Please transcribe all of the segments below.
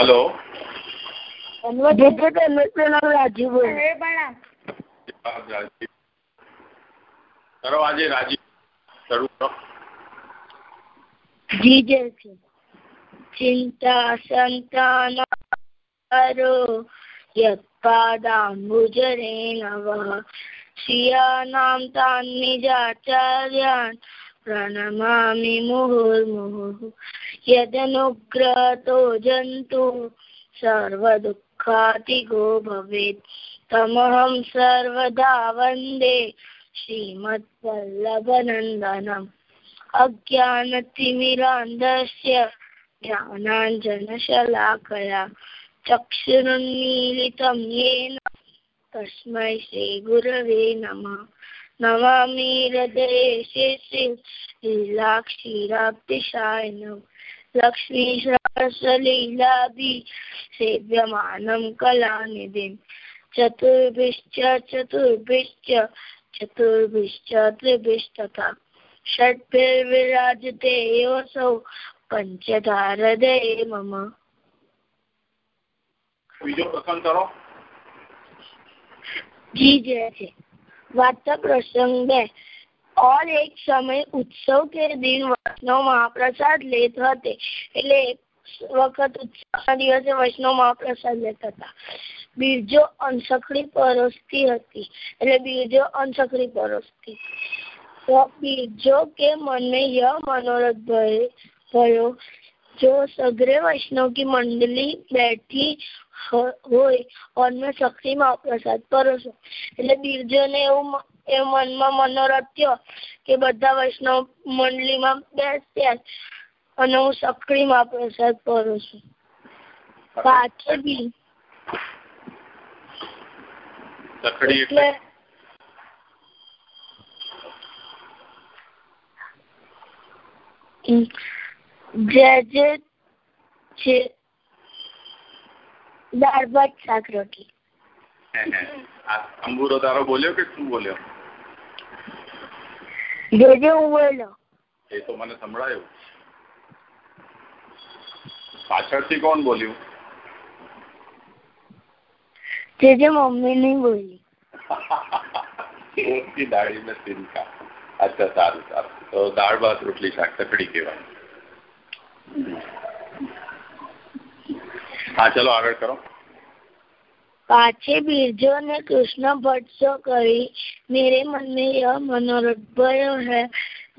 Hello. કરો આજે રાજીવ શરૂ કરો. જી છે ચિંતા સંતાનો प्रणमामि मुहुर्मुहुः यदनुग्रहतो जन्तु सर्वदुःखातिगो भवेत् तमहं सर्वदा वन्दे श्रीमद्वल्लभनन्दनम् अज्ञानतिमिरान्धस्य ज्ञानाञ्जनशलाकया चक्षुरुन्मीलितं येन तस्मै श्रीगुरवे नमः नमामि हृदये लीलाक्षीराब्धिशायनं लक्ष्मीसहस्रलीलाभि सेव्यमानं कलानिधिं चतुर्भिश्च चतुर्भिश्च चतुर्भिश्च त्रिभिस्तथा षड्भिर्विराजते योऽसौ પંચધારદય મમ બીજો પ્રસંગ કરો જી જય છે વાર્તા પ્રસંગ બે ઓર એક સમય ઉત્સવ કે દિન વૈષ્ણવ મહાપ્રસાદ લેત હતી. એટલે વખત ઉત્સવના દિવસે વૈષ્ણવ મહાપ્રસાદ લેતા હતા. બીજો અનસખડી પરોસતી હતી. એટલે બીજો અનસખડી પરોસતી. બીજો કે મને ય મનોરથ भयो जो सगरे वैष्णव की मंडली बैठी હોય और मैं સખરી મહાપ્રસાદ પરોસો એટલે બિરજોને એવું એવું મનમાં મનોરથ થયો કે બધા વૈષ્ણવ મંડળીમાં બેસ્યા અને હું સખરી મહાપ્રસાદ પરોશું પાછળ બી સખડી એટલે જે જે છે દાળ ભાત શાક રોટલી અંબુરો તારો બોલ્યો કે શું બોલ્યો જે જે હું બોલ્યો એ તો મને સંભળાયું પાછળથી કોણ બોલ્યું જે જે મમ્મી નહીં બોલી રોટલી દાળી ને સિરકા અચ્છા સારું સારું તો દાળ ભાત રોટલી શાક સકડી કહેવાય હા ચલો આગળ કરો पाछे बीरजो ने कृष्ण भट्ट सो करी मेरे मन में यह मनोरथ भयो है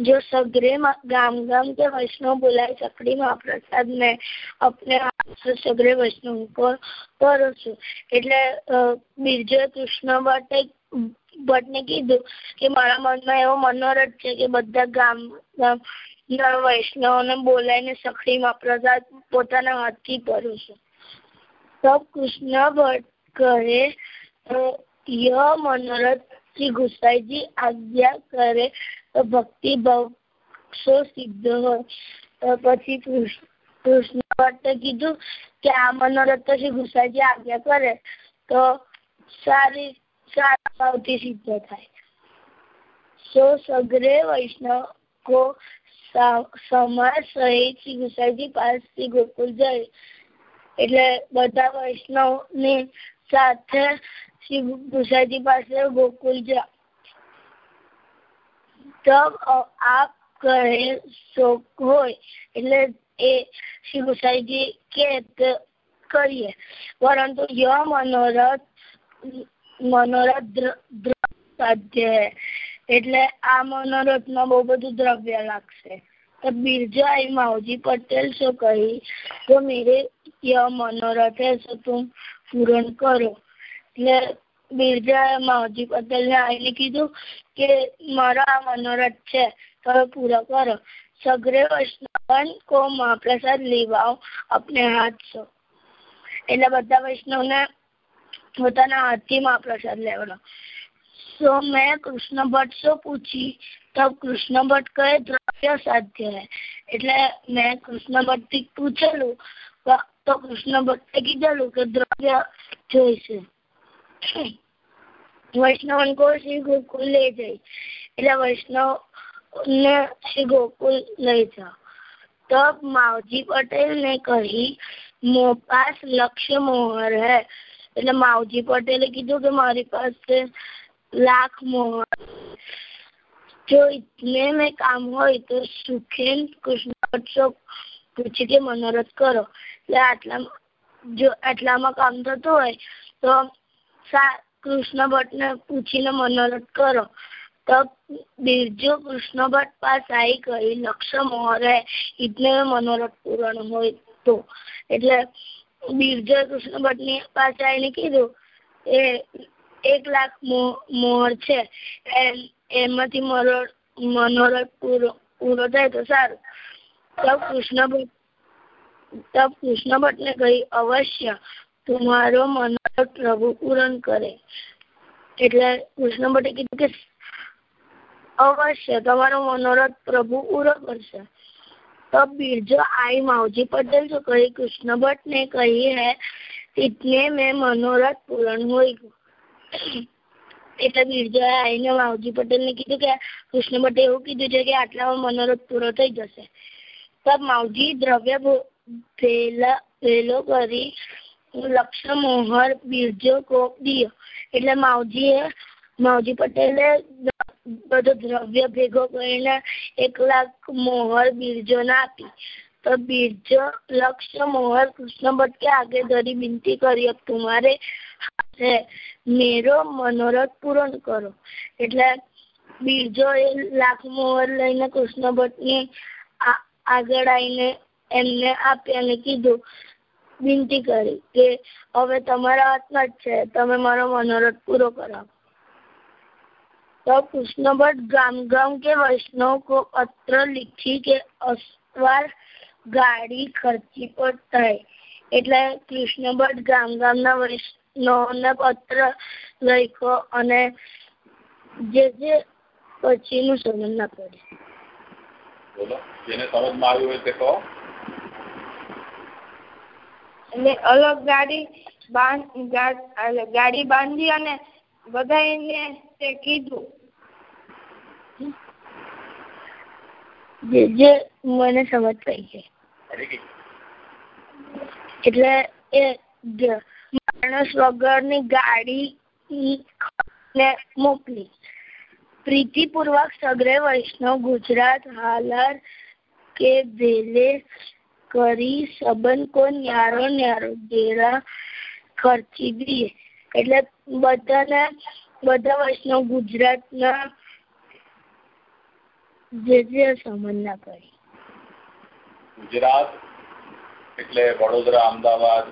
जो सगरे गाम गाम के वैष्णव बुलाए सकड़ी महाप्रसाद में अपने हाथ से सगरे वैष्णव को પરોશું એટલે બીરજો કૃષ્ણ ભટ્ટે ભટ્ટને કીધું કે મારા મનમાં એવો મનોરથ છે કે બધા ગામ ગામ વૈષ્ણવને બોલાવીને સખડીમાં પ્રસાદ પોતાના હાથથી છું. તબ કૃષ્ણ ભટ્ટ કહે ય મનોરથ શ્રી ગુસાઈજી આજ્ઞા કરે ભક્તિ સો સિદ્ધ હોય. પછી કૃષ્ણ ભટ્ટે કીધું કે આ મનોરથ તો શ્રી ગુસાઈજી આજ્ઞા કરે તો સારી, સારા ભાવથી સિદ્ધ થાય. સો સગરે વૈષ્ણવ કો સમાજ સહિત શ્રી ગુસાઈજી પાસે શ્રી ગોકુલ જાય એટલે બધા વૈષ્ણવની સાથે શ્રી ગુસાઈજી પાસે ગોકુલ જા, તબ આપ કહે શોક હોય. એટલે એ શ્રી ગુસાઈજી કે કરીએ. પરંતુ ય મનોરથ મનોરથ સાધ્ય એટલે આ મનોરથમાં બહુ બધું દ્રવ્ય લાગશે. તો બિરજા એ માવજી પટેલ શું કહી તો મેરે ય મનોરથ है सो तुम પૂરણ કરો એટલે બિરજા માવજી પટેલને આવીને કીધું કે મારો આ મનોરથ છે તમે પૂરો કરો સગરે વૈષ્ણવન કો મહાપ્રસાદ લેવાઓ अपने हाथ સો એટલે બધા વૈષ્ણવને પોતાના હાથથી મહાપ્રસાદ લેવાનો सो मैं कृष्ण भट्ट से पूछी તબ કૃષ્ણ ભટ્ટ કહે, દ્રવ્ય સાધ્ય હે. એટલે મેં કૃષ્ણ ભટ્ટથી પૂછેલું, તો કૃષ્ણ ભટ્ટ કીધેલું કે દ્રવ્ય જોઈશે વૈષ્ણવ કો શ્રી ગોકુલ લઈ જઈ એટલે વૈષ્ણવ ને શ્રી ગોકુલ લઈ જાઓ. તબ માવજી પટેલ ને કહી, મો પાસ લક્ષ્ય મોહર હે. એટલે માવજી પટેલે કીધું કે મારી પાસે લાખ મોહર જો ઇતને મેં કામ હોય તો સુખેન કૃષ્ણ પૂછી કે મનોરથ કરો એટલે આટલા જો આટલામાં કામ થતું હોય તો કૃષ્ણ ભટ્ટને પૂછીને મનોરથ કરો तब बिरजो कृष्ण भट्ट पास आई गई લક્ષ્ય મોહરે ઇતને મનોરથ પૂરણ હોય તો એટલે બિરજો કૃષ્ણ ભટ્ટ ની પાસે આવીને કીધું એ એક લાખ મોહર છે એમાંથી મનોરથ પૂરો પૂરો થાય તો સારું. તબ કૃષ્ણભટ્ટ તબ ને કહી, અવશ્ય તમારો મનોરથ પ્રભુ પૂરણ કરે. એટલે કૃષ્ણભટ્ટે કીધું કે, અવશ્ય તમારો મનોરથ પ્રભુ પૂરો કરશે. તો બીજો આઈ માવજી પટેલ જો કહી, કૃષ્ણ કૃષ્ણભટ્ટને કહી હે ઇતને મેં મનોરથ પૂરણ હોય એટલે બિરજાએ આવીને માવજી પટેલને કીધું કે, કૃષ્ણ ભટ્ટે એવું કીધું છે કે આટલામાં મનોરથ પૂરો થઈ જશે. તબ માવજી દ્રવ્ય ભેલો કરી લક્ષ્ય મોહર બીરજો કોપ દિયો. એટલે માવજીએ, માવજી પટેલે બધો દ્રવ્ય ભેગો કરીને એક લાખ મોહર બિરજોને આપી. તો બિરજો લક્ષ્ય મોહર કૃષ્ણ ભટ્ટ કે આગે ધરી વિનતી કરી अब तुम्हारे है મેરો મનોરથ પૂરણ કરો એટલે બિરજો એ લાખ મોહર લઈને કૃષ્ણ ભટ્ટની આગળ આવીને એમને આપ્યા અને કીધું વિનંતી કરી કે હવે તમારા હાથમાં જ છે તમે મારો મનોરથ પૂરો કરાવો तो कृष्ण भट्ट गाम गाम के वैष्णव को पत्र लिखी के અસવાર ગાડી ખર્ચી પણ થાય. એટલે કૃષ્ણ ભટ્ટ ગામ ગામના વૈષ્ણવને પત્ર લખ્યો અને જે જે પછીનું સમજ ના પડે. બોલો. જેને સમજમાં આવ્યું હોય તે કહો. એટલે અલગ ગાડી ગાડી બાંધી અને બધાને તે કીધું. જે જે મને સમજ પડી છે એટલે એ માણસ વગરની ગાડી ને મોકલી. પ્રીતિપૂર્વક સગરે વૈષ્ણવ ગુજરાત હાલર કે વેલે કરી સબન કો ન્યારો ન્યારો ડેરા ખર્ચી દઈએ. એટલે બધાને બધા વૈષ્ણવ ગુજરાતના વડોદરા, અમદાવાદ,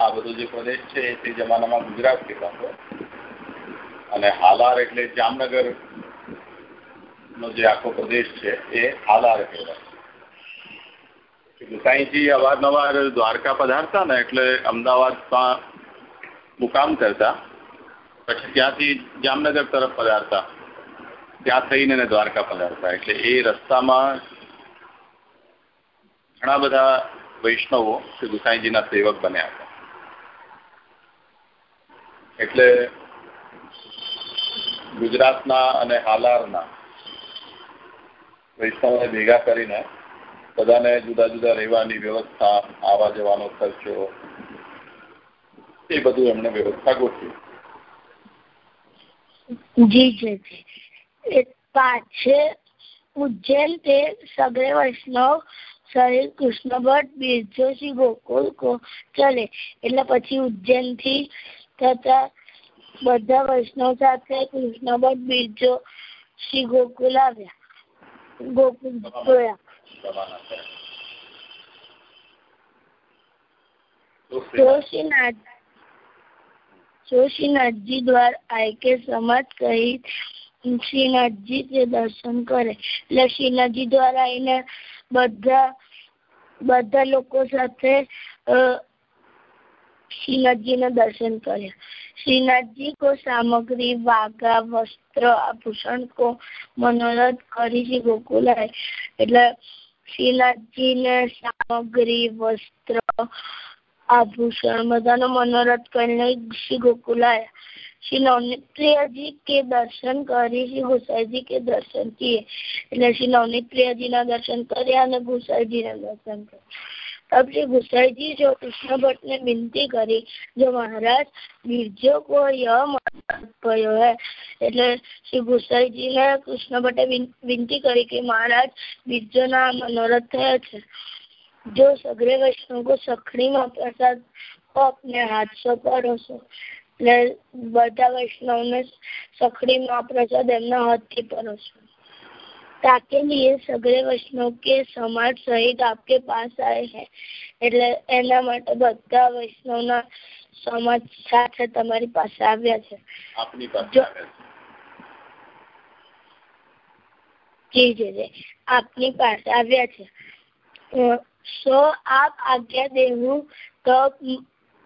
આ બધો જે પ્રદેશ છે તે જમાનામાં ગુજરાત કહેવાતો. અને હાલાર એટલે જામનગર નો જે આખો પ્રદેશ છે એ હાલાર કહેવાય. ગુસાઈજી અવારનવાર દ્વારકા પધારતા ને એટલે અમદાવાદમાં મુકામ કરતા. પછી ત્યાંથી જામનગર તરફ પધારતા. ત્યાં થઈને દ્વારકા પધારતા. એટલે એ રસ્તામાં ઘણા બધા વૈષ્ણવો શ્રી ગુસાઈજીના સેવક બન્યા હતા. એટલે ગુજરાતના અને હાલારના વૈષ્ણવને ભેગા કરીને બધાને જુદા જુદા રહેવાની વ્યવસ્થા આવવા જવાનો ખર્ચો, એ બધું એમણે વ્યવસ્થા ગોઠવી. જી જી. છે. ઉજ્જૈન તે સગરે વૈષ્ણવ શરીર કૃષ્ણભટ્ટ, બિરજોશી, ગોકુલ ચલે. એટલે પછી ઉજ્જૈનથી થતા બધા વૈષ્ણવ સાથે કૃષ્ણભટ્ટ બિરજો શ્રી ગોકુલ આવ્યા. ગોકુલ ગયા જોશીનાથ જોશીનાથજી દ્વારા આઈકે સમાજ સહિત શ્રીનાથજી દર્શન કરે. એટલે શ્રીનાથજી દ્વારા એને બધા બધા લોકો સાથે શ્રીનાથજીના દર્શન કર્યા. શ્રીનાથજી કો સામગ્રી, વાઘા, વસ્ત્ર, આભૂષણ કો મનોરથ કરી છે ગોકુલાય એટલે શ્રીનાથજી ને સામગ્રી, વસ્ત્ર, આભૂષણ બધાનો મનોરથ કરીને શ્રી ગોકુલાએ. શિલોની પ્રિયજી કે દર્શન કરી, શ્રી ગુસાઈજી કે દર્શન કિએ. એટલે શિલોની પ્રિયજીના દર્શન કર્યા અને ગુસાઈજીના દર્શન કર્યા. अब श्री गुसाई जी जो कृष्ण भट्ट ने विनती करी जो महाराज એટલે શ્રી ગુસાઈજીને કૃષ્ણ ભટ્ટે વિનંતી કરી કે, મહારાજ બીજો ના મનોરથ થયા છે. જો સગરે વૈષ્ણવ કો સખડીમાં પ્રસાદ આપને હાથ સોંપા છો એટલે બધા વૈષ્ણવને સખડી માં પ્રસાદ એમના હાથથી પરોસો ताके लिए सगरे वैष्णव के समाज सहित आपके पास आए हैं એટલે એના માટે બધા વૈષ્ણવના સમાજ સાથે તમારી પાસે આવ્યા છે આપની પાસે આવ્યા જી જી જી આપની પાસે આવ્યા છે સો આપ આજ્ઞા દેવું તો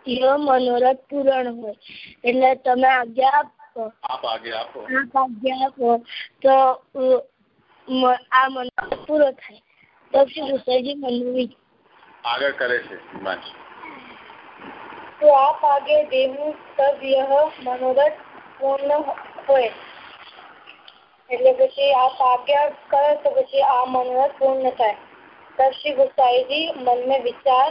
ય મનોરથ પૂરણ હોય. એટલે તમે આજ્ઞા આપો. આપ આજ્ઞા આપો. તો આ મનોરથ પૂરો થાય. તો શ્રી કૃષ્ણજી મંદિર આગળ કરે છે તો આપ આગે દેવનું સવ્ય મનોરથ પૂર્ણ હોય. એટલે પછી આપ આજ્ઞા કરો તો પછી આ મનોરથ પૂર્ણ થાય. તબ શ્રી ગુસાઈજી મનમાં વિચાર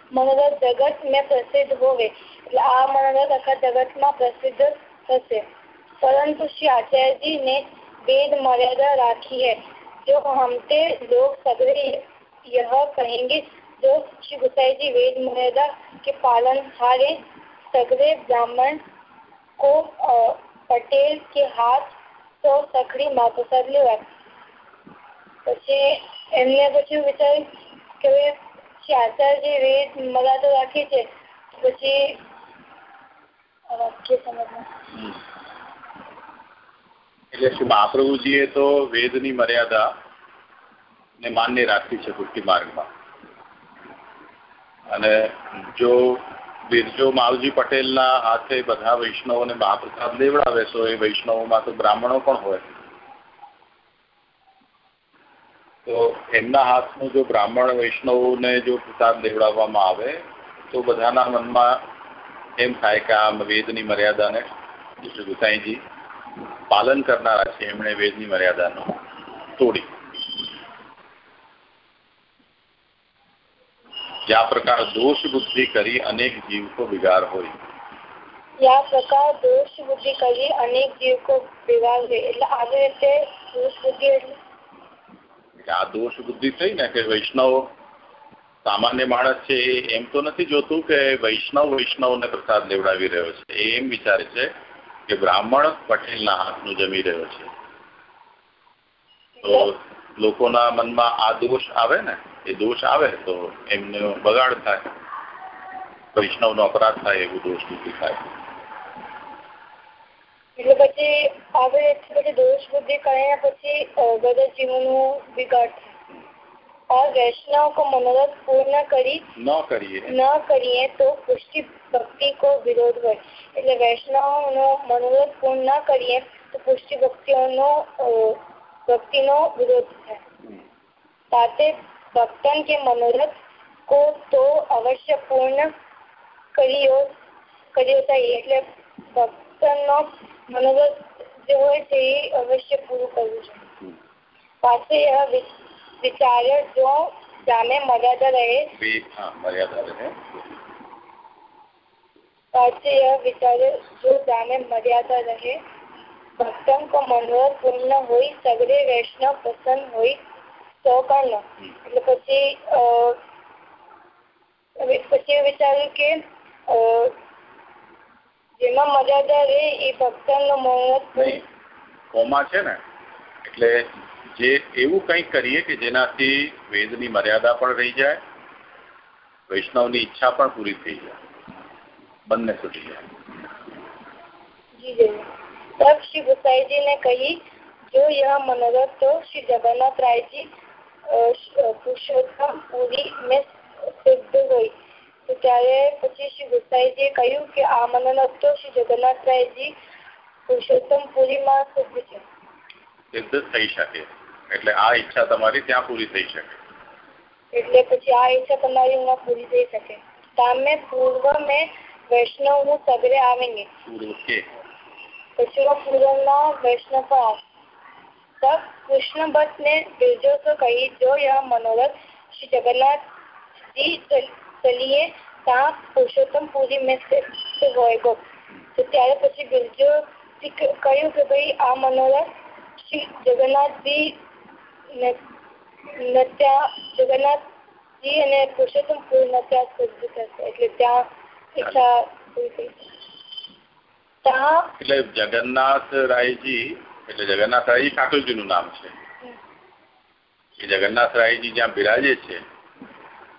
मनोरथ जगत में प्रसिद्ध होवे એટલે આ મનોરથ આખા જગતમાં પ્રસિદ્ધ થશે પરંતુ શ્રી આચાર્યજી ने वेद मर्यादा राखी है जो हमते लोग सगरे यह कहेंगे जो श्री गुसाई जी वेद मर्यादा के पालन हारे सगरे ब्राह्मण को પટેલ કે હાથ તો સખડી માં પ્રસાદ લેવાય પછી એમને પછી વિચાર્યું કે આચાર્ય વેદ મર્યાદા રાખી છે, પછી એટલે શ્રી મહાપ્રભુજીએ તો વેદની મર્યાદા ને માન્ય રાખી છે ભક્તિ માર્ગમાં. અને જો બિરજો માવજી પટેલના હાથે બધા વૈષ્ણવોને મહાપ્રસાદ લેવડાવે, તો એ વૈષ્ણવોમાં તો બ્રાહ્મણો પણ હોય. તો એમના હાથનું જો બ્રાહ્મણ વૈષ્ણવોને જો પ્રસાદ લેવડાવવામાં આવે, તો બધાના મનમાં એમ થાય કે આ વેદની મર્યાદાને શ્રી ગુસાઈજી પાલન કરનારા છે, એમણે વેદની મર્યાદાનો તોડી. જ્યાં પ્રકાર દોષ બુદ્ધિ કરી અનેક જીવ કો બિગાર હોય. યા પ્રકાર દોષ બુદ્ધિ કરી અનેક જીવ કો બિગાડ હોય. એટલે આવી રીતે દોષ બુદ્ધિ એટલે આ દોષ બુદ્ધિ થઈ ને કે વૈષ્ણવ સામાન્ય માણસ છે એમ તો નથી જોતું કે વૈષ્ણવ વૈષ્ણવને પ્રસાદ લેવડાવી રહ્યો છે. એમ વિચારે છે કે બ્રાહ્મણ પટેલના હાથનું જમી રહ્યો છે. તો લોકોના મનમાં આ દોષ આવે ને, એ દોષ આવે તો એમને બગાડ થાય. વૈષ્ણવનો અપરાધ થાય એવું દોષ બુદ્ધિ થાય. એટલે પછી આવી રીતે પછી દોષ બુદ્ધિ કરીને પછી બધા જીવોનું બિગાડ થાય और वैष्णव को मनोरथ पूर्ण કરી ન કરીએ ન કરીએ તો પુષ્ટિ ભક્તિ કો વિરોધ હોય એટલે વૈષ્ણવનો મનોરથ પૂર્ણ ન કરીએ તો પુષ્ટિ ભક્તિઓનો ભક્તિનો વિરોધ થાય સાથે ભક્તન કે મનોરથ કો તો અવશ્ય પૂર્ણ કર્યો કર્યો થાય એટલે સંનો મનોગત જે હોય છે એ અવશ્ય પૂરું કરવું જોઈએ પાસે એવા વિચારે જો સામે મર્યાદા રહે મર્યાદા રહે पाचे यह विचारे जो जाने मर्यादा रहे भक्तन को मनोरथ पूर्ण हो सगरे वैष्णव प्रसन्न हो तो करना એટલે પછી પછી વિચાર્યું કે જેમાં મર્યાદા રહે એ ભક્તનનો મનોરથ નહીં કોમાં છે ને એટલે જે એવું કંઈક કરીએ કે જેનાથી વેદની મર્યાદા પણ રહી જાય વૈષ્ણવની ઈચ્છા પણ પૂરી થઈ જાય બંને છૂટી જાય जी जरूर तब श्री गुसाई जी ने कही जो यह मनोरथ तो श्री जगन्नाथ राय जी पुरुषोत्तम पुरी में सिद्ध हुई તો ત્યારે પછી શ્રી ગુસાઈજીએ કહ્યું કે આ મનોલોક તો શ્રી જગન્નાથરાયજી પુરુષોત્તમપુરીમાં સિદ્ધ છે. થઈ શકે. એટલે આ ઈચ્છા તમારી ત્યાં પૂરી થઈ શકે. એટલે પછી આ ઈચ્છા તમારી ત્યાં પૂરી થઈ શકે. સામે પૂર્વ મે વૈષ્ણવ હું સગરે આવેંગે ઓકે પશ્ચિમ પૂર્વના વૈષ્ણવ પર આવશે तब कृष्ण भट्ट ने दिलजो से कही जो यह मनोरथ ચલીએ તા પુરુષોત્તમ પુરી મેં તો ત્યારે પછી બીજો કહ્યું કે ભાઈ આ મનોરથ શ્રી જગન્નાથજી જગન્નાથજી અને પુરુષોત્તમ એટલે ત્યાં ઈચ્છા એટલે જગન્નાથ રાયજી એટલે જગન્નાથ રાયજી ઠાકોરજી નું નામ છે। જગન્નાથ રાયજી જ્યાં બિરાજે છે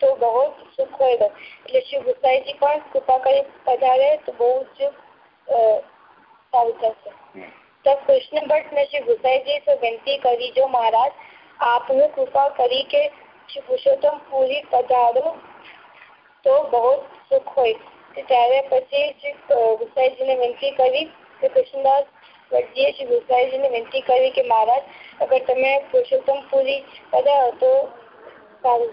તો બહુ સુખ હોય એટલે શ્રી ગુસાઈજી પણ કૃપા કરી પધારે તો બહુ જ સારું થશે તો કૃષ્ણ ભટ્ટ ને શ્રી ગુસાઈજી તો વિનંતી કરી જો મહારાજ આપને કૃપા કરી કે શ્રી પુરુષોત્તમ પૂરી પધારો તો બહુ સુખ હોય ત્યારે પછી શ્રી ગુસાઈજીને વિનંતી કરી કે કૃષ્ણદાસ ભટ્ટજીએ શ્રી ગુસાઈજીને વિનંતી કરી કે મહારાજ અગર તમે પુરુષોત્તમ પૂરી પધારો તો સારું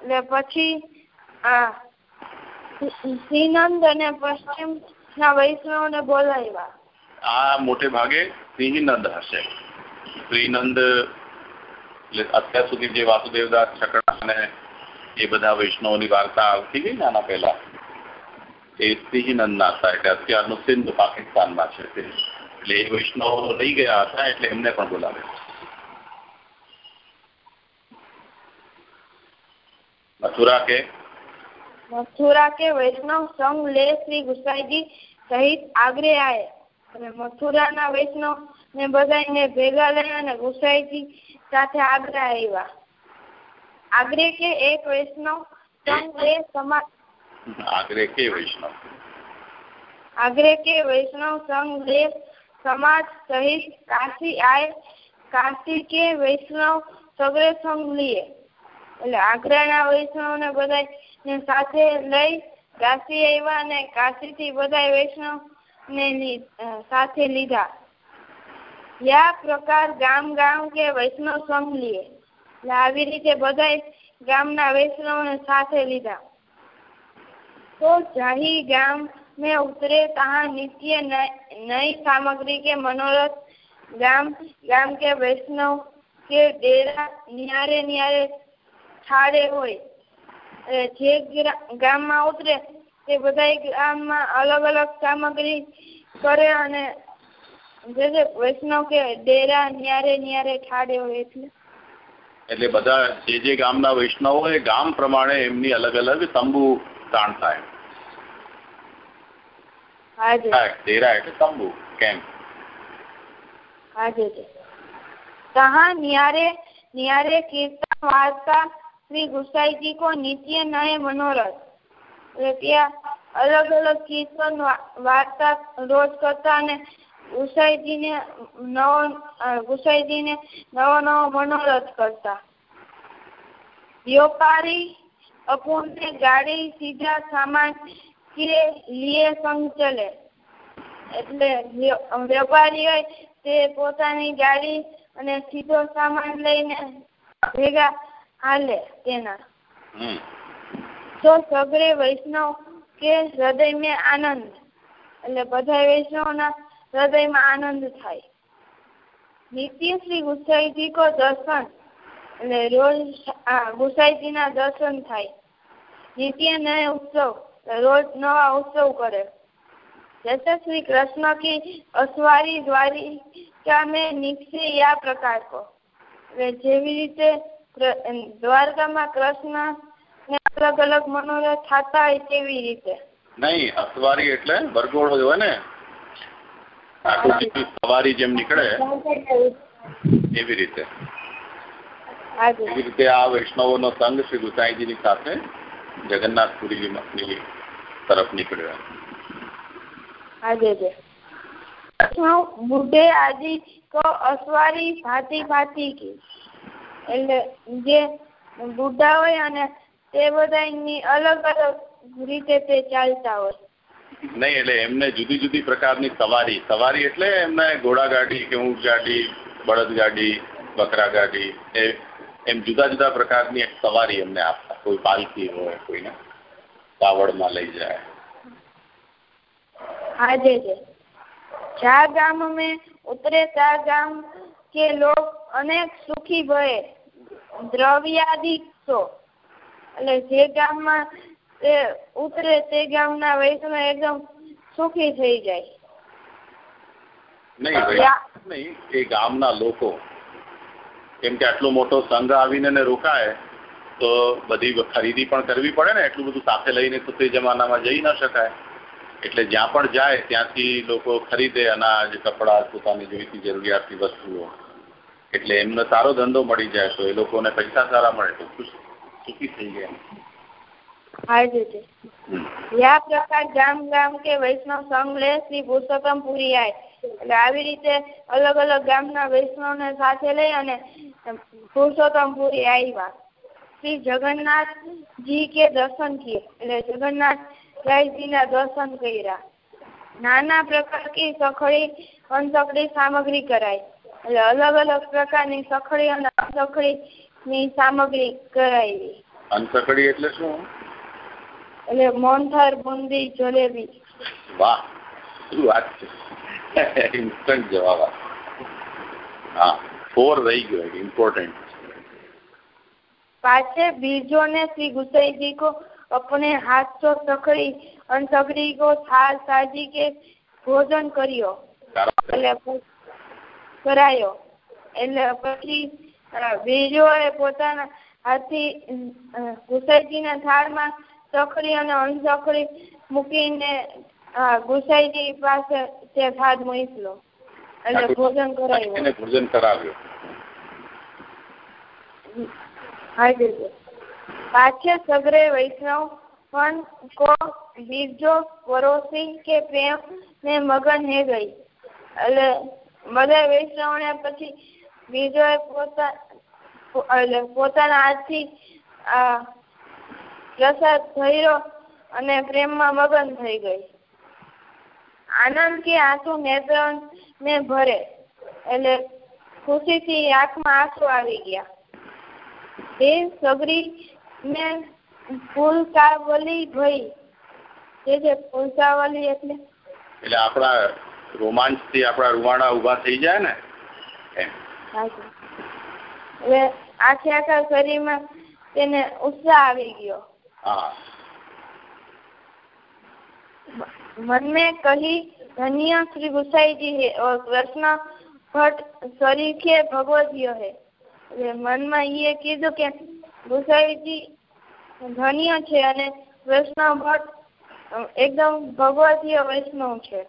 એટલે પછી આ શ્રીનંદ અને પશ્ચિમ ના વૈષ્ણવ ને બોલાવ્યા. આ મોટે ભાગે સિંહનંદ હશે. શ્રીનંદ અત્યાર સુધી જે વાસુદેવદાસ છકડા અને એ બધા વૈષ્ણવની વાર્તા આવતી ગઈ ને આના પહેલા, એ સિંહનંદના હતા. એટલે અત્યારનું સિંધ પાકિસ્તાનમાં છે એટલે એ વૈષ્ણવ લઈ ગયા હતા, એટલે એમને પણ બોલાવે મથુરા કે? મથુરા કે વૈષ્ણવ સંગ લે શ્રી ગુસાઈજી સહિત આગરે આયે. અને મથુરાના વૈષ્ણવ ને બધાને ભેગા લઈ અને ગુસાઈજી સાથે આગ્રા આવ્યા આગ્રે કે એક વૈષ્ણવ સંગ લે સમા આગ્રે કે વૈષ્ણવ? આગ્રે કે વૈષ્ણવ સંગ લે સમાજ સહિત કાશી આય. કાશી કે વૈષ્ણવ સગરે સંગ લીએ. એટલે આગ્રાના વૈષ્ણવ ને બધા ને સાથે લઈ કાશી આવ્યા અને કાશી થી બધા વૈષ્ણવ ને લી- અ, સાથે લીધા યા પ્રકાર ગામ ગામ કે વૈષ્ણવ સંગ લીએ એટલે આવી રીતે બધા ગામના વૈષ્ણવ ને સાથે લીધા तो जाही गांव में उतरे तहाँ नित्य नई नई सामग्री के मनोरथ गाम गाम के वैष्णव के डेरा नियारे नियारे થાળે હોય. જે ગામમાં ઉતરે તે બધા ગામમાં અલગ અલગ સામગ્રી કરે અને જે જે વૈષ્ણવ કે ડેરા ન્યારે ન્યારે ઠાડે હોય એટલે. એટલે બધા જે જે ગામના વૈષ્ણવ હોય ગામ પ્રમાણે એમની અલગ અલગ તંબુ તાણ થાય. તેરા એટલે તંબુ કેમ્પ હાજર. કહાં નિયારે નિયારે કીર્તન વાર્તા શ્રી ગુસાઈજી કો નિત્ય નય મનોરથ. એટલે ત્યાં અલગ અલગ કીર્તન વાર્તા રોજ કરતા અને ગુસાઈજીને નવો ગુસાઈજીને નવો નવો મનોરથ કરતા. વ્યાપારી અપૂર્ણ ગાડી સીધા સામાન કે લીએ સંગ ચલે એટલે વેપારીઓ તે પોતાની ગાડી અને સીધો સામાન લઈને ભેગા હાલે તેના હમ તો સગરે વૈષ્ણવ કે હૃદય में આનંદ એટલે બધા વૈષ્ણવના હૃદયમાં આનંદ થાય નિત્ય શ્રી ગુસાઈજી કો દર્શન એટલે રોજ ગુસાઈજી ના દર્શન થાય નિત્ય નય ઉત્સવ રોજ નવા ઉત્સવ કરે जैसे श्री कृष्ण की અસવારી દ્વારિકા में निकसे या प्रकार को એટલે જેવી રીતે દ્વારકામાં કૃષ્ણ ને અલગ અલગ મનોરથ થતા હોય તેવી રીતે. નહીં અસવારી એટલે વરઘોડો હોય ને. આખું સવારી જેમ નીકળે એવી રીતે. એવી રીતે આ વૈષ્ણવોનો સંઘ શ્રી ગુસાઈજીની સાથે જગન્નાથપુરી તરફ નીકળ્યો. આજે બુઢે આદિ કો અસવારી ભાતી ભાતી કી. એટલે જે બુઢા હોય અને તે બધાની અલગ અલગ રીતે તે ચાલતા હોય. નહીં એટલે એમને જુદી જુદી પ્રકારની સવારી. સવારી એટલે એમને ઘોડાગાડી કે ઊંટ ગાડી બળદ ગાડી બકરા ગાડી એ એમ જુદા જુદા પ્રકારની એક સવારી એમને આપતા. કોઈ પાલખી હોય કોઈને કાવડમાં લઈ જાય. આજે જે. ચાર ગામ મેં ઉતરે ચાર ગામ કે લોક અનેક સુખી ભય. દ્રવ્યાદિક એટલે જે ગામમાં તે ઉતરે તે ગામના વૈષ્ણવ એકદમ સુખી થઈ જાય. નહીં નહીં એ ગામના લોકો કેમ કે આટલો મોટો સંઘ આવીને રોકાય તો બધી ખરીદી પણ કરવી પડે ને એટલું બધું સાથે લઈને તો તે જમાનામાં જઈ ન શકાય. એટલે જ્યાં પણ જાય ત્યાંથી લોકો ખરીદે અનાજ કપડાં પોતાની જોઈતી જરૂરિયાતની વસ્તુઓ. એટલે એમને સારો ધંધો મળી જાય તો એ લોકોને પૈસા સારા મળે તો સુખી થઈ ગયા યા પ્રકાર ગામ ગામ કે વૈષ્ણવ સંઘ લે શ્રી પુરુષોત્તમ પુરી આય. એટલે આવી રીતે અલગ અલગ ગામના વૈષ્ણવને સાથે લઈ અને પુરુષોત્તમ પુરી આવ્યા શ્રી જગન્નાથજી કે દર્શન કીએ. એટલે જગન્નાથજી ના દર્શન કર્યા. નાના પ્રકાર કે સખડી અનસકડી સામગ્રી કરાય. એટલે અલગ અલગ પ્રકારની સખડી અને અનસખડી ની સામગ્રી કરાવી અનસકડી એટલે શું એટલે મોહનથાળ બુંદી જલેબી વાહ શું વાત છે ઇન્સ્ટન્ટ જવાબ હા ફોર રહી ગયો ઇમ્પોર્ટન્ટ पाछे बीजों ने श्री गुसाई जी को अपने हाथ से सखड़ी अनसगड़ी को थाल साजी के ભોજન કર્યો એટલે કરાયો. એટલે પછી બીજો એ પોતાના હાથથી ગુસાઈજીના થાળમાં સખરી અને અણસખડી મૂકીને ગુસાઈજી પાસે તે ભાત મૂકલો એટલે ભોજન કરાવ્યું ભોજન કરાવ્યું. પાછે સગરે વૈષ્ણવ પણ કો બીજો પરોસી કે પ્રેમ ને મગન હે ગઈ. એટલે બધા વૈષ્ણવ પછી બીજો પોતા પોતાના હાથથી પ્રસાદ ધર્યો અને પ્રેમમાં મગન થઈ ગઈ. આનંદ કે આંસુ નેત્ર ને ભરે, એટલે ખુશીથી આંખમાં આંસુ આવી ગયા. તે સગરી ને ફૂલકાવલી ભઈ. જે છે ફૂલકાવલી એટલે એટલે આપણા રોમાંચથી આપણા રૂવાણા ઊભા થઈ જાય ને હે ઓર મનમાં એ કીધું કે ગુસાઈજી ધન્ય છે અને કૃષ્ણ ભટ્ટ એકદમ ભગવદીય વૈષ્ણવ છે.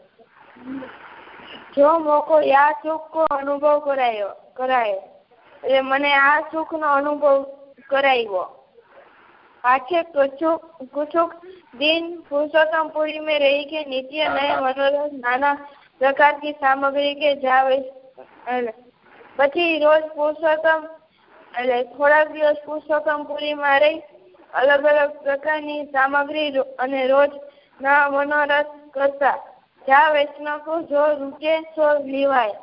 જો મોકો યા સુખ કો અનુભવ કરાયો કરાય એટલે મને આ સુખ નો અનુભવ કરાવ્યો आखिर कुछ कुछ दिन पुरुषोत्तमपुरी में रही के नित्य नए मनोरंजन नाना प्रकार की सामग्री के જાવે પછી રોજ પુરુષોત્તમ એટલે થોડાક દિવસ પુરુષોત્તમપુરીમાં રહી અલગ અલગ પ્રકારની સામગ્રી અને રોજ નવા મનોરથ કરતા જ્યાં વૈષ્ણવ જો રૂકે તો લેવાય.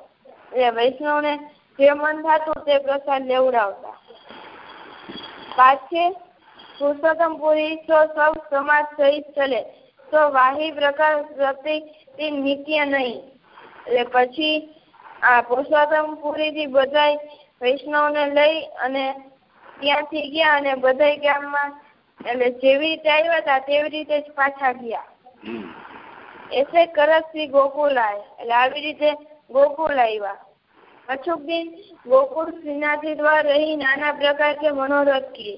એટલે વૈષ્ણવને જે મન થતું તે પ્રસાદ લેવડાવતા. પાછે પુરુષોત્તમ પુરી તો સૌ સમાજ સહિત ચલે. તો વાહી પ્રકાર પ્રતિ નિત્ય નહીં. એટલે પછી આ પુરુષોત્તમ પુરી થી બધા વૈષ્ણવ ને લઈ અને ત્યાંથી ગયા અને બધા ગામમાં એટલે જેવી રીતે આવ્યા હતા તેવી રીતે જ પાછા ગયા. એસે કરજથી ગોકુળ આય એટલે આવી રીતે ગોકુળ આવ્યા અછુક દિન ગોકુળ શ્રીનાથજી દ્વારા રહી નાના પ્રકાર કે મનોરથ કી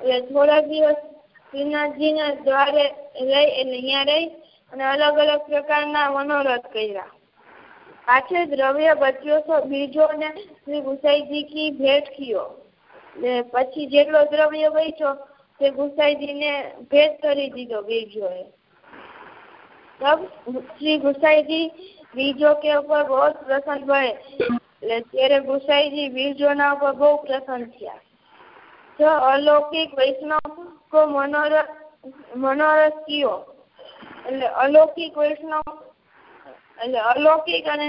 એટલે થોડાક દિવસ શ્રીનાથજીના દ્વારે રહી એટલે અહીંયા રહી અને અલગ અલગ પ્રકારના મનોરથ કર્યા. પાછળ દ્રવ્ય બચ્યો તો બીજો ને શ્રી ગુસાઈજી કી ભેટ કિયો ને પછી જેટલો દ્રવ્ય બચ્યો તે ગુસાઈજીને ભેટ કરી દીધો બીજોએ. તબ શ્રી ગુસાઈજી બીજો કે ઉપર બહુ જ પ્રસન્ન ભળે એટલે ત્યારે ગુસાઈજી બીજોના ઉપર બહુ પ્રસન્ન થયા જો અલૌકિક વૈષ્ણવ કો મનોરથ મનોરથ કયો એટલે અલૌકિક વૈષ્ણવ એટલે અલૌકિક અને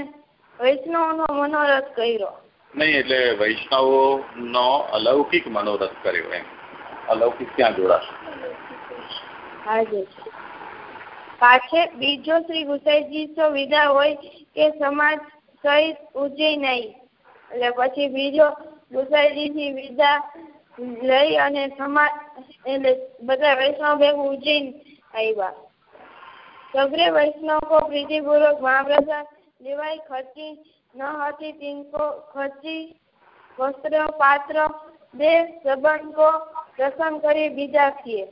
વૈષ્ણવનો મનોરથ કર્યો. નહીં એટલે વૈષ્ણવોનો અલૌકિક મનોરથ કર્યો એમ. અલૌકિક ક્યાં જોડાશે? પાછે બીજો શ્રી ગુસાઈજી તો વિદા હોય કે સમાજ સહિત ઉજે નહીં. એટલે પછી બીજો ગુસાઈજી વિદા લઈ અને સમાજ એટલે બધા વૈષ્ણવ ભેગું ઉજ્જૈન આવ્યા. સગરે વૈષ્ણવ પ્રીતિપૂર્વક મહાપ્રસાદ લેવાય, ખર્ચી ન હતી તિनको ખર્ચી, વસ્ત્ર, પાત્ર, બે સંબંધ પ્રસન્ન કરી બીજા છીએ.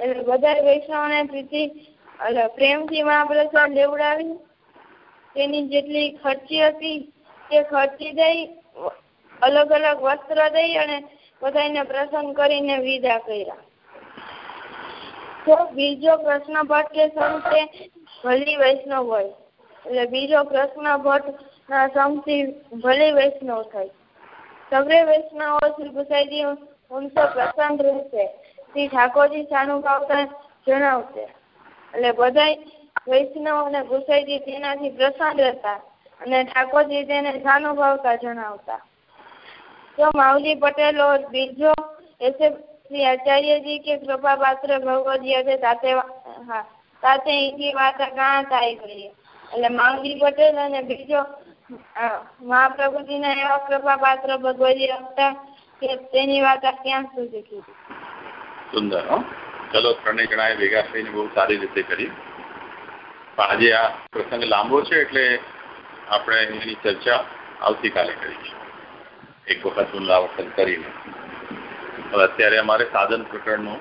એટલે બધા વૈષ્ણવને પ્રીતિ એટલે પ્રેમથી મહાપ્રસાદ લેવડાવી તેની જેટલી ખર્ચી હતી, તે ખર્ચી દઈ, અલગ અલગ વસ્ત્ર દઈ અને બધાને પ્રસન્ન કરીને વિદા કર્યા. તો બીજો પ્રશ્ન ભટ્ટ કે સંતે ભલી વૈષ્ણવ હોય? એટલે બીજો પ્રશ્ન ભટ્ટ ના સંગથી ભલી વૈષ્ણવ થાય. સગરે વૈષ્ણવ શ્રી ગુસાઈજી ઊંચો પ્રસન્ન રહેશે. શ્રી ઠાકોરજી સાનુભાવતા જણાવશે. અને બધાય વૈષ્ણવ અને ગુસાઈજી તેનાથી પ્રસન્ન હતા અને ઠાકોરજી તેને સાનુભાવતા જણાવતા. તો માવજી પટેલ, બીજો શ્રી આચાર્યજી કે કૃપા પાત્ર ભગવદીય છે સાથે હા, સાથે એની વાત ગાંઠ આવી ગઈ. એટલે માવજી પટેલ અને બીજો મહાપ્રભુજીના એવા કૃપા પાત્ર ભગવદીય હતા કે તેની વાત ક્યાં સુધી કીધી? સુંદર, હો. ચલો ત્રણે જણાએ ભેગા થઈને બહુ સારી રીતે કરી પણ આજે આ પ્રસંગ લાંબો છે એટલે આપણે એની ચર્ચા આવતીકાલે કરીશું એક વખત પુનરાવર્તન કરીને હવે અત્યારે અમારે સાધન પ્રકરણનું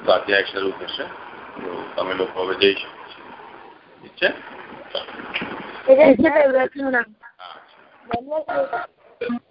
સ્વાધ્યાય શરૂ થશે તો તમે લોકો હવે જઈ શકો છો ઠીક છે એટલે